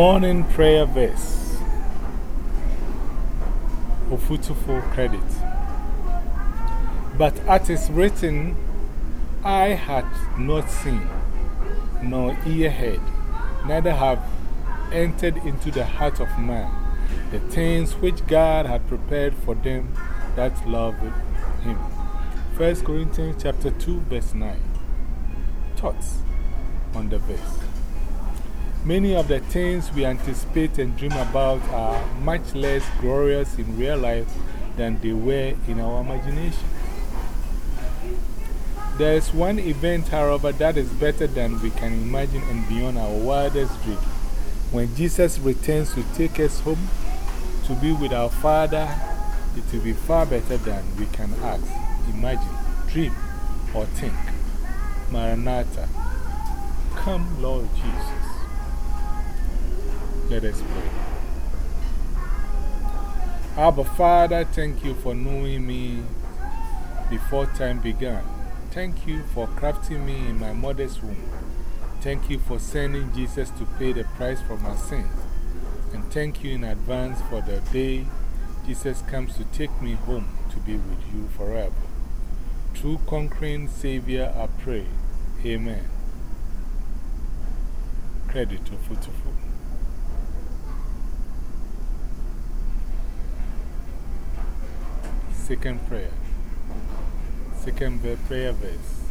Morning prayer verse. Ofutuful credit. But at is written, I had not seen, nor ear heard, neither have entered into the heart of man the things which God had prepared for them that love Him. 1 Corinthians chapter 2, verse 9. Thoughts on the verse. Many of the things we anticipate and dream about are much less glorious in real life than they were in our imagination. There is one event, however, that is better than we can imagine and beyond our wildest dream. When Jesus returns to take us home to be with our Father, it will be far better than we can ask, imagine, dream, or think. Maranatha, come, Lord Jesus. Let us pray. Abba, Father, thank you for knowing me before time began. Thank you for crafting me in my mother's womb. Thank you for sending Jesus to pay the price for my sins. And thank you in advance for the day Jesus comes to take me home to be with you forever. Through conquering Savior, I pray. Amen. Credit to Futuful. Second prayer. Second prayer verse.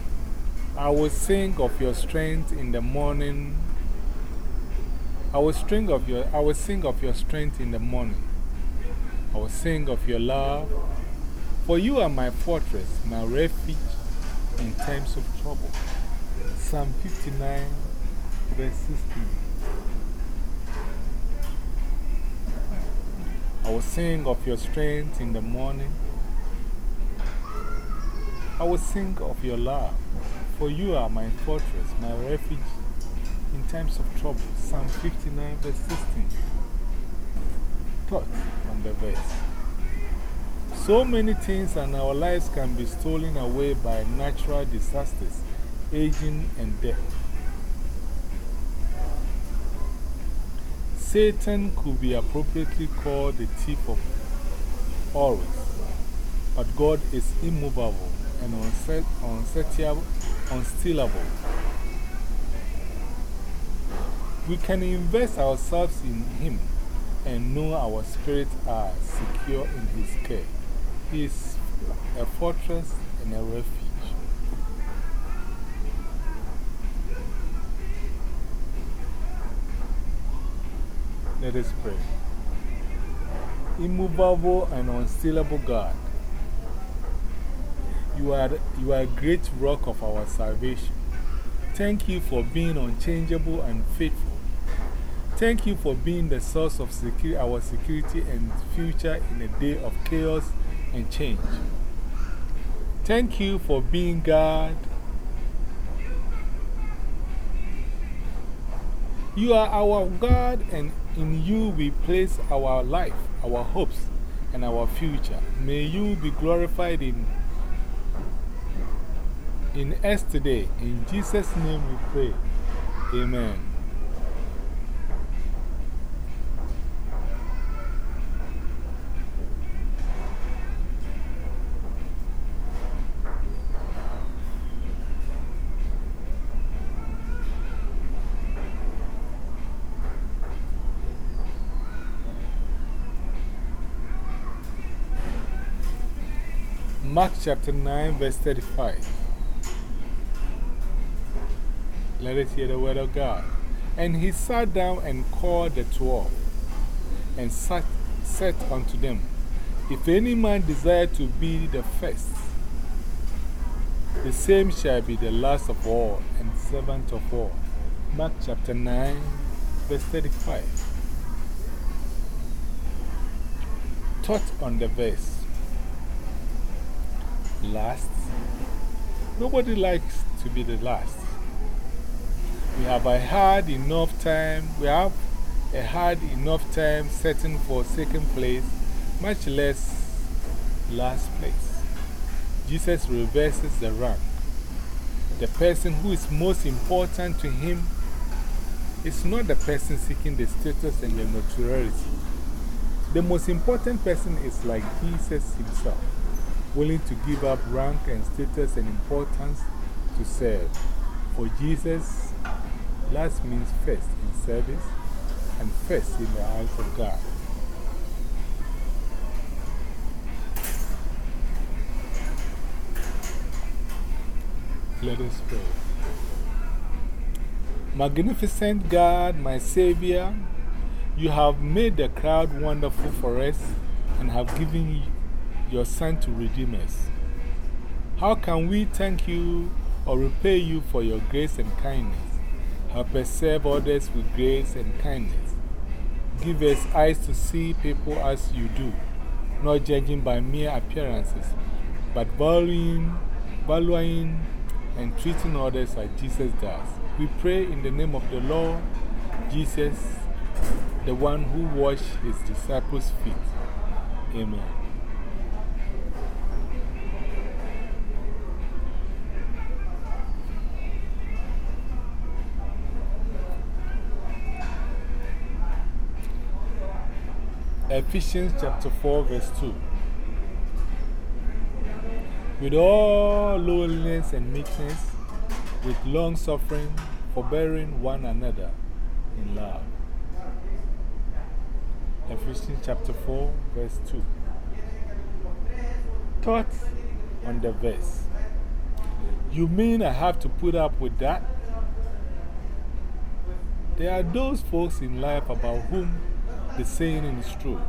I will sing of your strength in the morning. I will, sing of your, I will sing of your strength in the morning. I will sing of your love. For you are my fortress, my refuge in times of trouble. Psalm 59, verse 16. I will sing of your strength in the morning. I will sing of your love, for you are my fortress, my refuge in times of trouble. Psalm 59, verse 16. Thoughts on the verse. So many things in our lives can be stolen away by natural disasters, aging, and death. Satan could be appropriately called the thief of always, but God is immovable and unstealable. We can invest ourselves in Him and know our spirits are secure in His care. He is a fortress and a refuge. Let us pray. Immovable and unstealable God, you are, you are a great rock of our salvation. Thank you for being unchangeable and faithful. Thank you for being the source of our security and future in a day of chaos and change. Thank you for being God. You are our God, and in you we place our life, our hopes, and our future. May you be glorified in, in us today. In Jesus' name we pray. Amen. Mark chapter 9, verse 35. Let us hear the word of God. And he sat down and called the twelve, and sat, said unto them, If any man desire to be the first, the same shall be the last of all and servant of all. Mark chapter 9, verse 35. Thought on the verse last. Nobody likes to be the last. We have a hard enough time, we have a hard enough time setting for second place, much less last place. Jesus reverses the rank. The person who is most important to him is not the person seeking the status and the notoriety. The most important person is like Jesus himself, willing to give up rank and status and importance to serve. For Jesus, last means first in service and first in the eyes of God. Let us pray. Magnificent God, my Savior, you have made the crowd wonderful for us and have given your Son to redeem us. How can we thank you or repay you for your grace and kindness? Serve others with grace and kindness. Give us eyes to see people as you do, not judging by mere appearances, but valuing, valuing and treating others like Jesus does. We pray in the name of the Lord Jesus, the one who washed his disciples' feet. Amen. Ephesians chapter 4, verse 2. With all lowliness and meekness, with long suffering, forbearing one another in love. Ephesians chapter 4, verse 2. Thoughts on the verse. You mean I have to put up with that? There are those folks in life about whom the saying is true.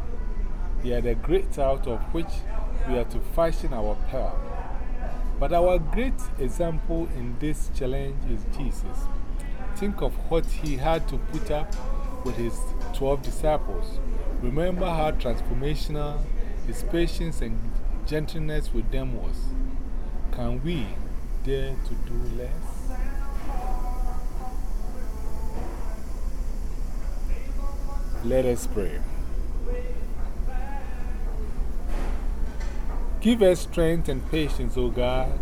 They are the great out of which we are to fashion our power. But our great example in this challenge is Jesus. Think of what he had to put up with his 12 disciples. Remember how transformational his patience and gentleness with them was. Can we dare to do less? Let us pray. Give us strength and patience, O God,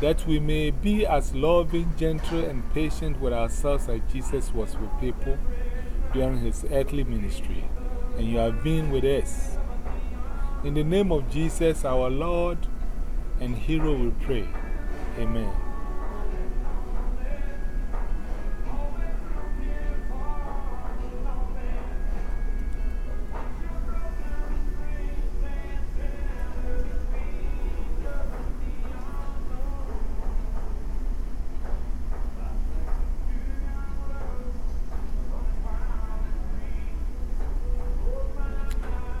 that we may be as loving, gentle, and patient with ourselves as Jesus was with people during his earthly ministry. And you have been with us. In the name of Jesus, our Lord and hero, we pray. Amen.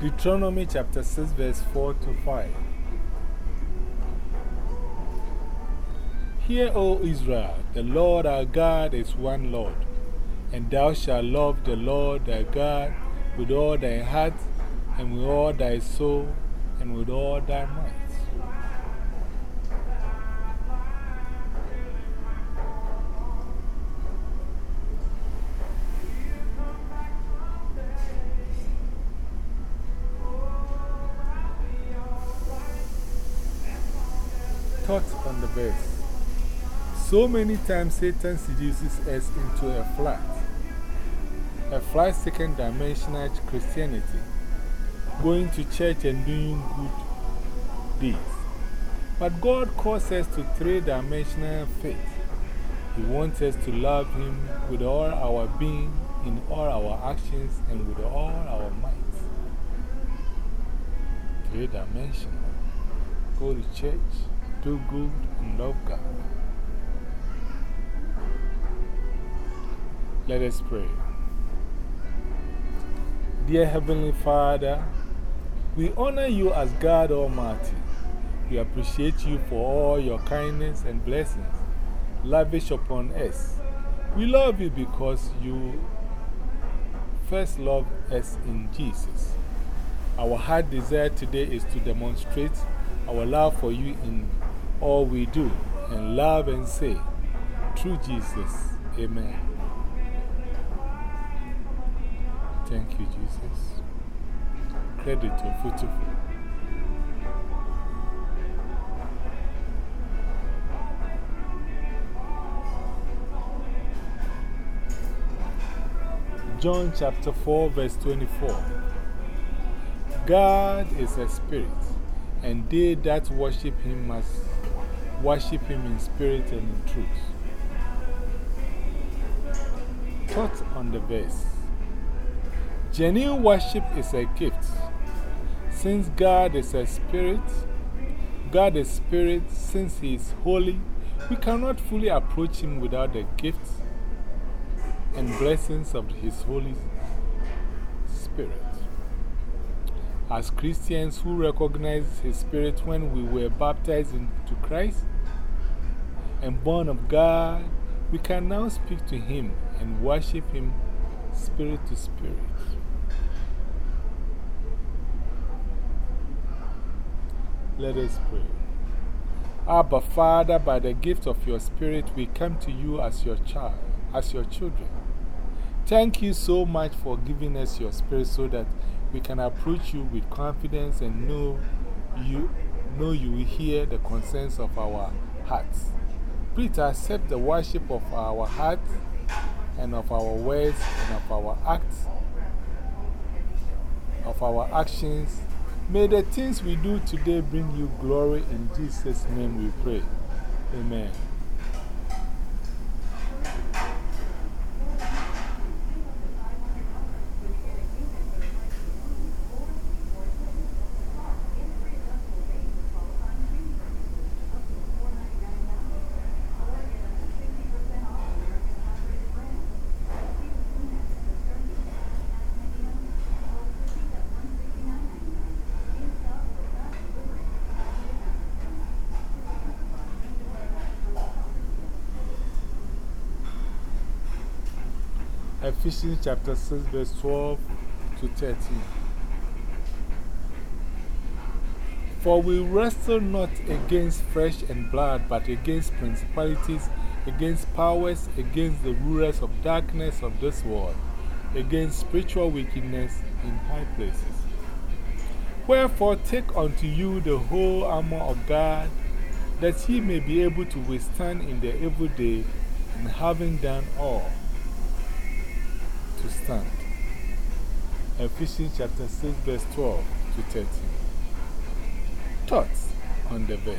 Deuteronomy chapter 6, verse 4 to 5. Hear, O Israel, the Lord our God is one Lord, and thou shalt love the Lord thy God with all thy heart, and with all thy soul, and with all thy might. So many times Satan seduces us into a flat, a flat second dimensional Christianity, going to church and doing good deeds. But God calls us to three dimensional faith. He wants us to love Him with all our being, in all our actions, and with all our might. Three dimensional. Go to church do good, and love God. Let us pray. Dear Heavenly Father, we honor you as God Almighty. We appreciate you for all your kindness and blessings lavish upon us. We love you because you first loved us in Jesus. Our heart desire today is to demonstrate our love for you in all we do and love and say, through Jesus. Amen. Thank you, Jesus. Credit to Futufu. John chapter 4, verse 24. God is a spirit, and they that worship him must worship him in spirit and in truth. Thought on the verse Genuine worship is a gift. Since God is a spirit, God is spirit, since he is holy, we cannot fully approach him without the gifts and blessings of his Holy Spirit. As Christians who recognize his spirit when we were baptized into Christ and born of God, we can now speak to him and worship him spirit to spirit. Let us pray. Abba, Father, by the gift of your Spirit, we come to you as your child, as your children. Thank you so much for giving us your Spirit so that we can approach you with confidence and know you, know you will hear the concerns of our hearts. Please accept the worship of our hearts and of our words and of our acts, of our actions May the things we do today bring you glory. In Jesus' name we pray. Amen. Ephesians chapter 6, verse 12 to 13. For we wrestle not against flesh and blood, but against principalities, against powers, against the rulers of darkness of this world, against spiritual wickedness in high places. Wherefore, take unto you the whole armor of God, that ye may be able to withstand in the evil day, and having done all, to stand. Ephesians chapter 6, verse 12 to 13. Thoughts on the verse.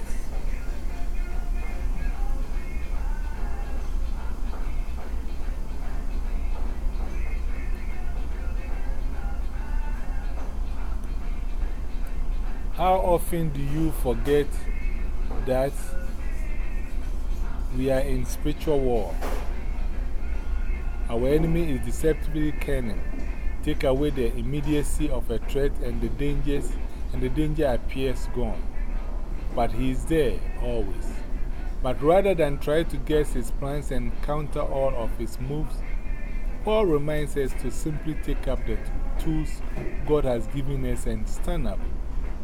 How often do you forget that we are in spiritual war? Our enemy is deceptively cunning. Take away the immediacy of a threat and the dangers, and the danger appears gone. But he is there always. But rather than try to guess his plans and counter all of his moves, Paul reminds us to simply take up the tools God has given us and stand up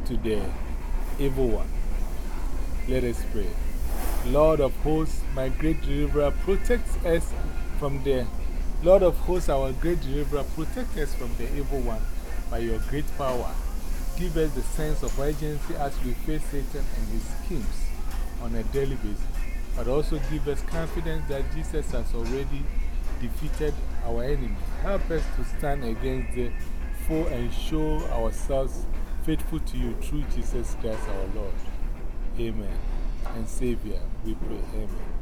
to the evil one. Let us pray. Lord of hosts, my great deliverer, protect us from the Lord of hosts, our great deliverer, protect us from the evil one by your great power. Give us the sense of urgency as we face Satan and his schemes on a daily basis, but also give us confidence that Jesus has already defeated our enemy. Help us to stand against the foe and show ourselves faithful to you through Jesus Christ our Lord. Amen. And Savior, we pray. Amen.